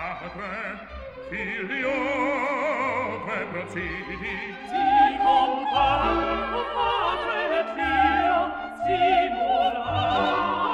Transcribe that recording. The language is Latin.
patre, filio che procediti. Si comparo, patre et si simulare.